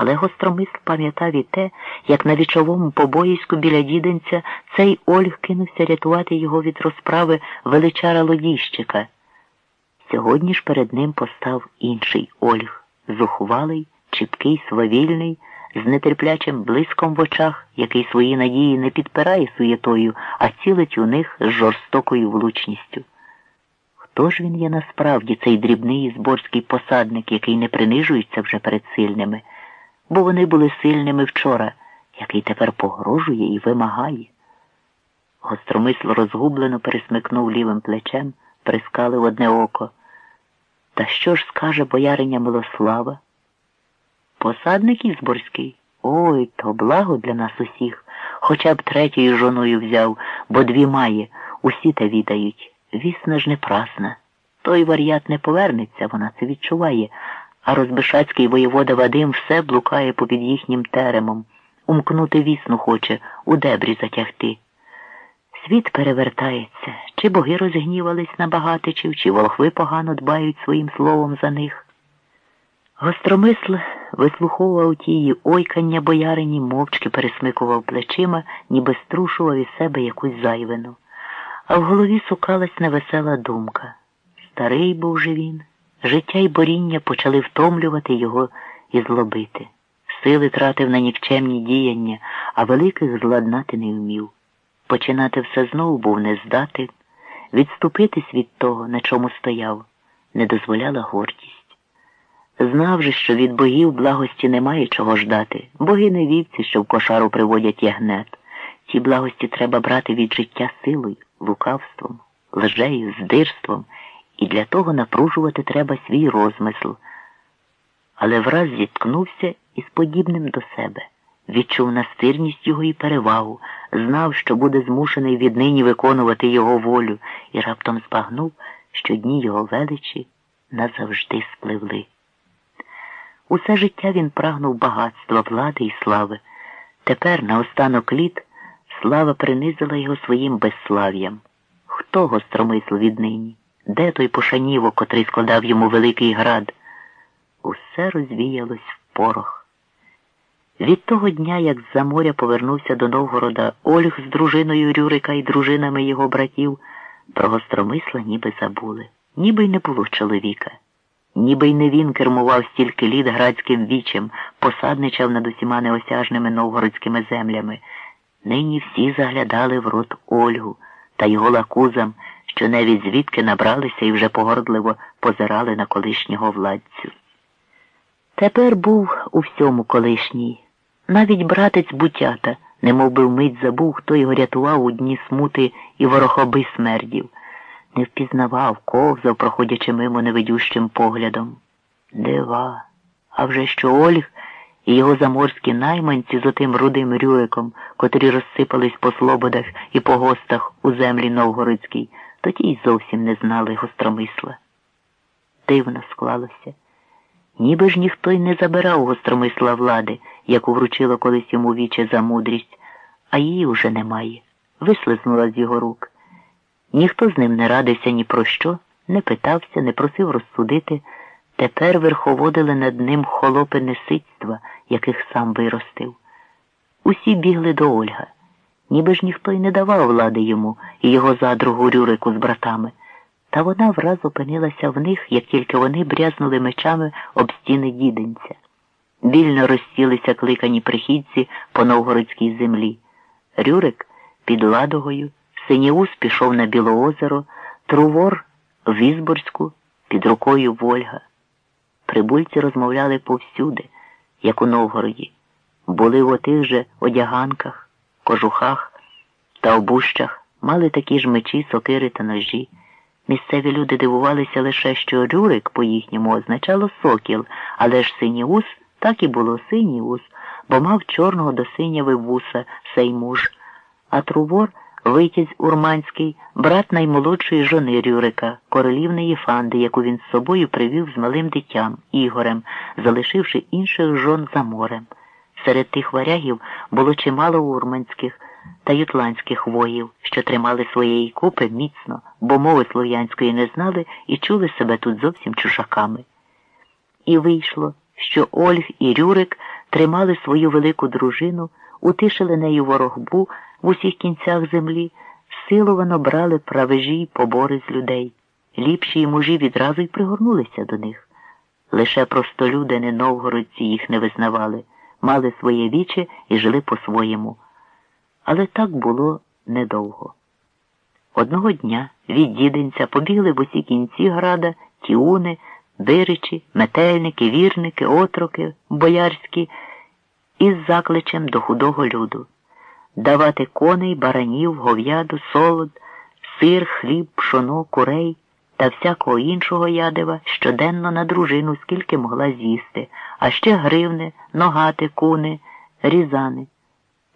Але гостромисл пам'ятав і те, як на вічовому побоїську біля діденця цей Ольг кинувся рятувати його від розправи величара лодійщика. Сьогодні ж перед ним постав інший Ольг, зухвалий, чіткий, свавільний, з нетерплячим блиском в очах, який свої надії не підпирає суєтою, а цілить у них з жорстокою влучністю. Хто ж він є насправді цей дрібний зборський посадник, який не принижується вже перед сильними? Бо вони були сильними вчора, який тепер погрожує і вимагає. Гостромисло розгублено пересмикнув лівим плечем, прискалив одне око. Та що ж скаже бояриня Милослава? Посадник Ізборський? Ой, то благо для нас усіх, хоча б третьою жоною взяв, бо дві має, усі те відають. Вісна ж не прасна. Той варіат не повернеться, вона це відчуває, а розбишацький воєвода Вадим все блукає попід їхнім теремом, умкнути вісну хоче, у дебрі затягти. Світ перевертається, чи боги розгнівались на багатичів, чи волхви погано дбають своїм словом за них. Гостромисл вислуховував тії ойкання боярині, мовчки пересмикував плечима, ніби струшував із себе якусь зайвину. А в голові сукалась невесела думка. Старий був же він. Життя й боріння почали втомлювати його і злобити. Сили тратив на нікчемні діяння, а великих зладнати не вмів. Починати все знову був не здати, відступитись від того, на чому стояв, не дозволяла гордість. Знав же, що від богів благості немає чого ждати, боги не вівці, що в кошару приводять ягнет. Ті благості треба брати від життя силою, лукавством, лжею, здирством і для того напружувати треба свій розмисл. Але враз зіткнувся із подібним до себе, відчув настирність його і перевагу, знав, що буде змушений віднині виконувати його волю, і раптом збагнув, що дні його величі назавжди спливли. Усе життя він прагнув багатства, влади і слави. Тепер, на останок літ, слава принизила його своїм безслав'ям. Хто гостромисл віднині? Де той пошаніво, котрий складав йому великий град? Усе розвіялось в порох. Від того дня, як з-за моря повернувся до Новгорода Ольг з дружиною Рюрика і дружинами його братів, про гостромисла ніби забули, ніби й не було чоловіка, ніби й не він кермував стільки літ градським вічем, посадничав над усіма неосяжними новгородськими землями. Нині всі заглядали в рот Ольгу та його лакузам що навіть звідки набралися і вже погордливо позирали на колишнього владцю. Тепер був у всьому колишній. Навіть братець бутята, немов би вмить забув, хто його рятував у дні смути і ворохоби смердів, не впізнавав, ковзав, проходячи мимо невидющим поглядом. Дива, а вже що Ольг і його заморські найманці з отим рудим рюриком, котрі розсипались по слободах і по гостах у землі Новгородській, тоді й зовсім не знали гостромисла. Дивно склалося. Ніби ж ніхто й не забирав гостромисла влади, яку вручило колись йому віче за мудрість, а її уже немає. Вислизнула з його рук. Ніхто з ним не радився ні про що, не питався, не просив розсудити. Тепер верховодили над ним холопи неситства, яких сам виростив. Усі бігли до Ольга ніби ж ніхто й не давав влади йому і його задругу Рюрику з братами. Та вона враз опинилася в них, як тільки вони брязнули мечами об стіни діденця. Вільно розсілися кликані прихідці по новгородській землі. Рюрик під Ладогою, Синіус пішов на Білоозеро, Трувор в Візборську, під рукою Вольга. Прибульці розмовляли повсюди, як у Новгороді, були в отих же одяганках кожухах та обущах мали такі ж мечі, сокири та ножі. Місцеві люди дивувалися лише, що Рюрик по їхньому означало сокіл, але ж синій ус так і було синій ус, бо мав чорного до синяви вуса сей муж, а Трувор витязь Урманський, брат наймолодшої жони Рюрика, королівної фанди, яку він з собою привів з малим дитям Ігорем, залишивши інших жон за морем. Серед тих варягів було чимало урманських та ютландських воїв, що тримали своєї купи міцно, бо мови слов'янської не знали і чули себе тут зовсім чужаками. І вийшло, що Ольг і Рюрик тримали свою велику дружину, утишили нею ворогбу в усіх кінцях землі, силовано брали правежі й побори з людей. Ліпші мужі відразу й пригорнулися до них. Лише простолюдини новгородці їх не визнавали, мали своє віче і жили по-своєму. Але так було недовго. Одного дня від діденця побігли в усі кінці града тіуни, биричі, метельники, вірники, отроки, боярські із закличем до худого люду давати коней, баранів, гов'яду, солод, сир, хліб, пшоно, курей та всякого іншого ядива щоденно на дружину, скільки могла з'їсти, а ще гривни, ногати, куни, різани,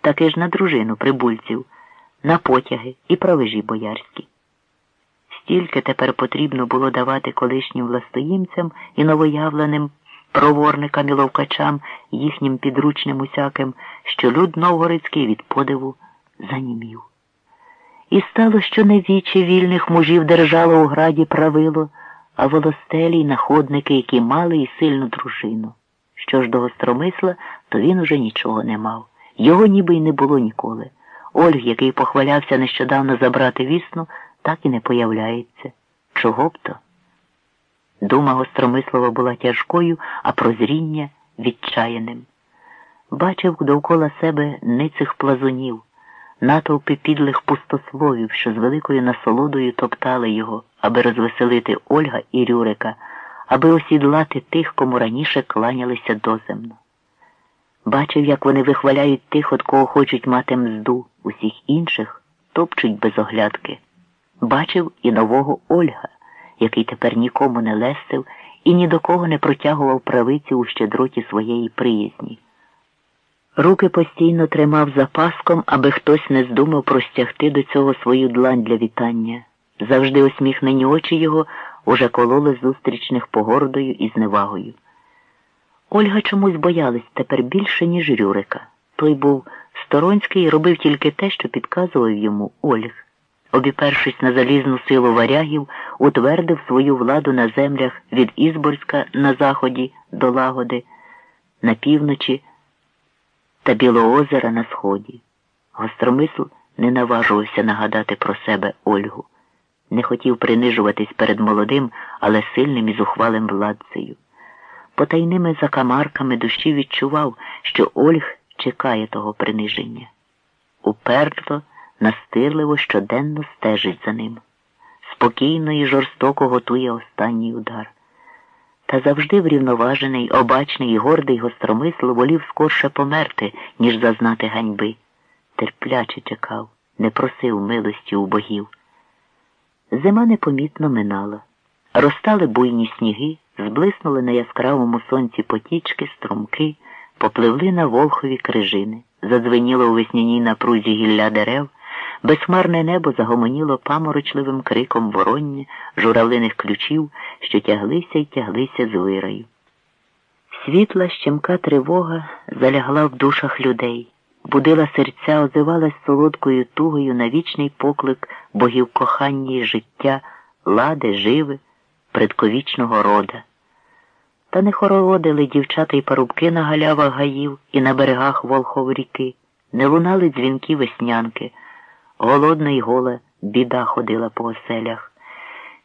таки ж на дружину прибульців, на потяги і правежі боярські. Стільки тепер потрібно було давати колишнім властоїмцям і новоявленим проворникам і ловкачам, їхнім підручним усяким, що люд новгородський від подиву занімів. І стало, що не вічі вільних мужів держало у граді правило, а волостелі й находники, які мали і сильну дружину. Що ж до гостромисла, то він уже нічого не мав. Його ніби й не було ніколи. Ольг, який похвалявся нещодавно забрати вісну, так і не появляється. Чого б то? Дума гостромислова була тяжкою, а прозріння відчаяним. Бачив довкола себе ницих плазунів, натовпи підлих пустословів, що з великою насолодою топтали його, аби розвеселити Ольга і Рюрика, аби осідлати тих, кому раніше кланялися доземно. Бачив, як вони вихваляють тих, от кого хочуть мати мзду, усіх інших топчуть без оглядки. Бачив і нового Ольга який тепер нікому не лестив і ні до кого не протягував правиці у щедроті своєї приязні. Руки постійно тримав за паском, аби хтось не здумав простягти до цього свою длань для вітання. Завжди усміхнені очі його уже кололи зустрічних погордою і зневагою. Ольга чомусь боялась тепер більше, ніж Рюрика. Той був сторонський і робив тільки те, що підказував йому Ольг обіпершись на залізну силу варягів, утвердив свою владу на землях від Ізборська на заході до Лагоди, на півночі та Білоозера на сході. Гостромисл не наважувався нагадати про себе Ольгу, не хотів принижуватись перед молодим, але сильним і зухвалим владцею. Потайними закамарками душі відчував, що Ольг чекає того приниження. Уперто настирливо щоденно стежить за ним, спокійно і жорстоко готує останній удар. Та завжди врівноважений, обачний і гордий гостромисл волів скорше померти, ніж зазнати ганьби. Терпляче чекав, не просив милості у богів. Зима непомітно минала. Розтали буйні сніги, зблиснули на яскравому сонці потічки, струмки, попливли на волхові крижини, задзвеніло у весняній напрузі гілля дерев. Безхмарне небо загомоніло паморочливим криком вороння, журавлиних ключів, що тяглися й тяглися з вирою. Світла щемка тривога залягла в душах людей, будила серця, озивалась солодкою тугою на вічний поклик богів кохання й життя, лади, живи, предковічного рода. Та не хороводили дівчата й парубки на галявах гаїв і на берегах Волхов ріки, не лунали дзвінки веснянки. Голодна й гола біда ходила по оселях.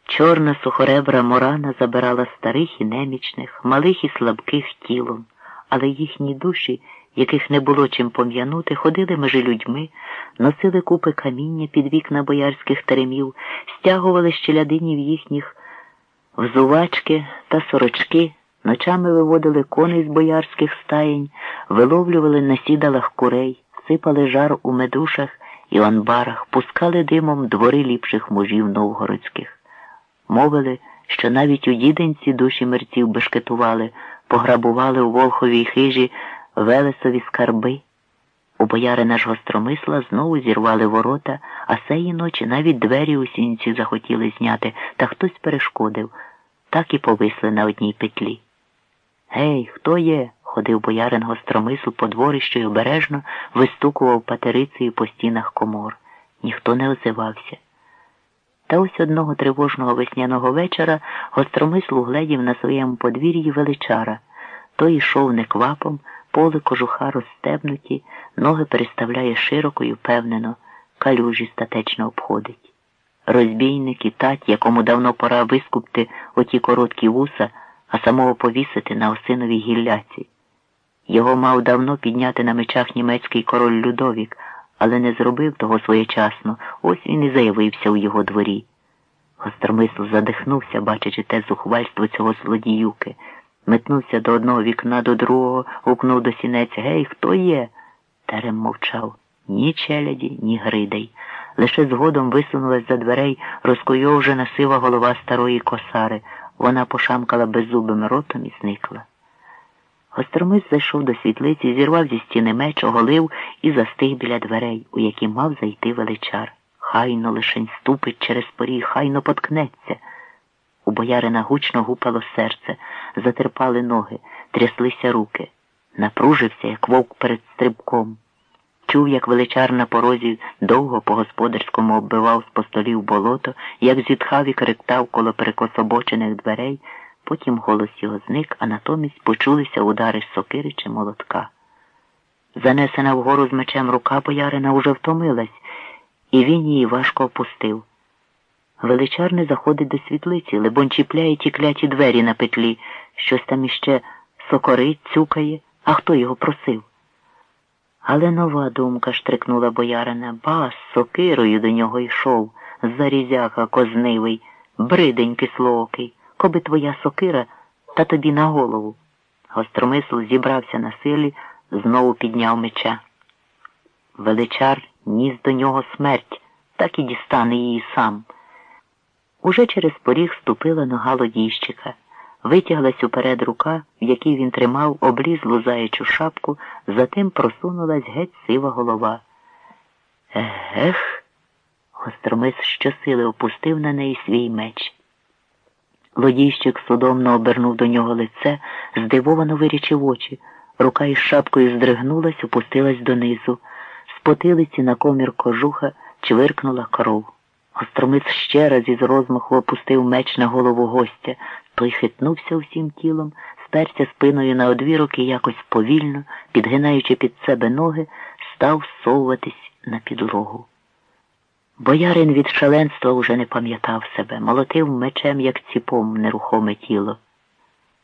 Чорна сухоребра морана забирала старих і немічних, малих і слабких тілом, але їхні душі, яких не було чим пом'янути, ходили межі людьми, носили купи каміння під вікна боярських теремів, стягували щелядинів їхніх взувачки та сорочки, ночами виводили коней з боярських стаєнь, виловлювали на сідалах курей, сипали жар у медушах і анбарах пускали димом двори ліпших мужів новгородських. Мовили, що навіть у діденці душі мерців бешкетували, пограбували у Волховій хижі велесові скарби. У боярина ж гостромисла знову зірвали ворота, а сеї ночі навіть двері у сінці захотіли зняти, та хтось перешкодив, так і повисли на одній петлі. Гей, хто є? ходив боярин гостромисл по дворищу й обережно вистукував патерицею по стінах комор. Ніхто не озивався. Та ось одного тривожного весняного вечора гостромисл угледів на своєму подвір'ї величара. Той йшов неквапом, поли кожуха розстебнуті, ноги переставляє широко і впевнено, калюжі статечно обходить. Розбійник і тать, якому давно пора вискупти оті короткі вуса, а самого повісити на осиновій гілляці. Його мав давно підняти на мечах німецький король Людовік, але не зробив того своєчасно, ось він і заявився у його дворі. Гостромисл задихнувся, бачачи те зухвальство цього злодіюки. Метнувся до одного вікна, до другого, гукнув до сінець Гей, хто є? Терем мовчав ні челяді, ні гридей. Лише згодом висунулась за дверей розкойовжена сива голова старої косари. Вона пошамкала беззубим ротом і зникла. Гостромис зайшов до світлиці, зірвав зі стіни меч, оголив і застиг біля дверей, у які мав зайти величар. Хайно лишень ступить через поріг, хайно поткнеться. У боярина гучно гупало серце, затерпали ноги, тряслися руки. Напружився, як вовк перед стрибком. Чув, як величар на порозі довго по господарському оббивав з постолів болото, як зітхав і криктав коло перекособочених дверей, потім голос його зник, а натомість почулися удари сокири чи молотка. Занесена вгору з мечем рука боярина уже втомилась, і він її важко опустив. Величар не заходить до світлиці, либонь чіпляє ті кляті двері на петлі, щось там іще сокорить, цюкає, а хто його просив? Але нова думка штрикнула боярина. Ба, з сокирою до нього йшов, зарізяка кознивий, бридень кислоокий, коби твоя сокира та тобі на голову. Гостромисл зібрався на силі, знову підняв меча. Величар ніс до нього смерть, так і дістане її сам. Уже через поріг ступила нога лодійщика. Витяглась уперед рука, в якій він тримав облізлу заячу шапку, затим просунулась геть сива голова. Ех. Гостромис щосили опустив на неї свій меч. Лодійщик судомно обернув до нього лице, здивовано вирічив очі. Рука із шапкою здригнулась, опустилась донизу. З потилиці на комір кожуха чвиркнула кров. Гостромиць ще раз із розмаху опустив меч на голову гостя. Той хитнувся усім тілом, сперся спиною на одвірок і якось повільно, підгинаючи під себе ноги, став совуватись на підлогу. Боярин від шаленства уже не пам'ятав себе, молотив мечем, як ціпом, нерухоме тіло.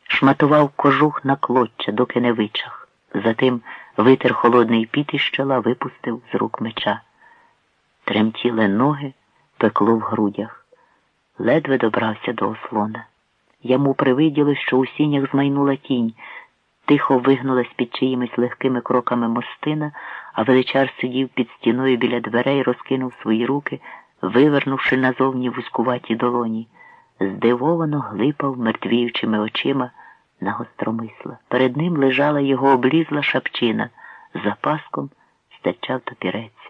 Шматував кожух на клоччя, доки не вичах. Затим витер холодний піт із чола, випустив з рук меча. Тремтіли ноги, пекло в грудях. Ледве добрався до ослона. Йому привиділось, що у сінях змайнула тінь, тихо вигнулась під чиїмись легкими кроками мостина, а величар сидів під стіною біля дверей, розкинув свої руки, вивернувши назовні вузькуваті долоні, здивовано глипав мертвіючими очима на гостромисла. Перед ним лежала його облізла шапчина, за паском стачав топірець.